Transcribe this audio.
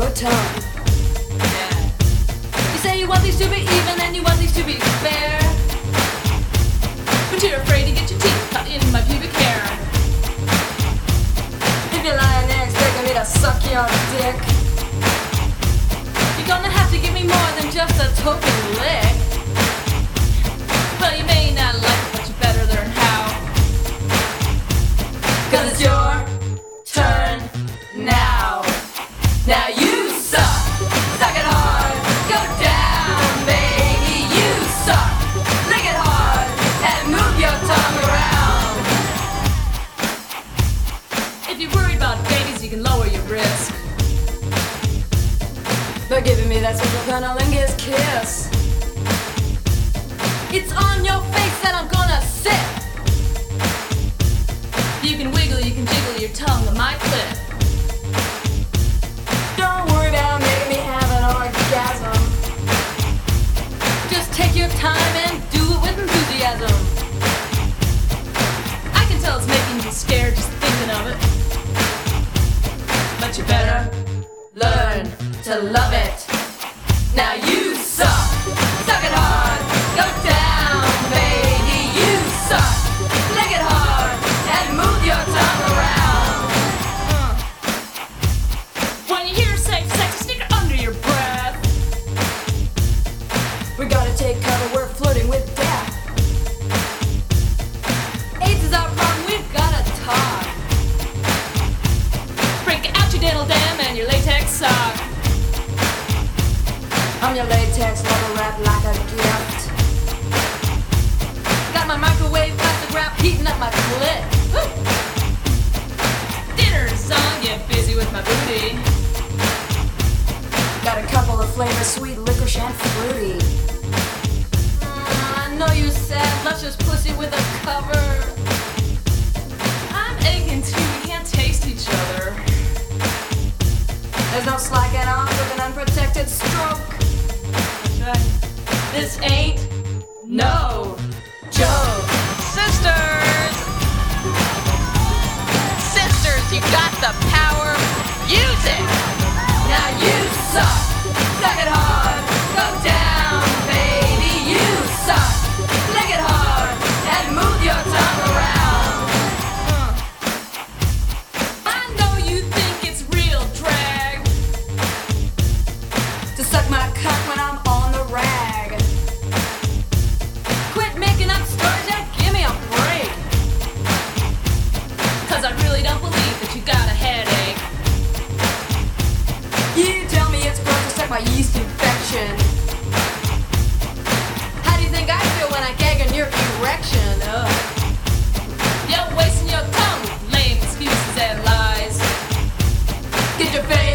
tongue. Yeah. You say you want these to be even and you want these to be fair. But you're afraid to get your teeth cut in my pubic hair. If you're lying there expecting me to suck your dick, You're gonna have to give me more than just a token lick. Well, you may not like it, but you better learn how. cause it's your you can lower your risk. But giving me that special kind of lingus kiss. It's on your face that I'm gonna sit. You can wiggle, you can jiggle your tongue on my clip. But you better learn to love it. Now you suck. Suck it hard. Go I'm your latex lover wrapped like a gift. Got my microwave plastic wrap heating up my clit. Woo! Dinner's on, get busy with my booty. Got a couple of flavors, sweet licorice and fruity. Mm, I know you said luscious pussy with a cover. I'm aching too, we can't taste each other. There's no slacking off with an unprotected stroke. This ain't no joke. Sisters! Sisters, you got the power. Use it! Now you. Suck to face.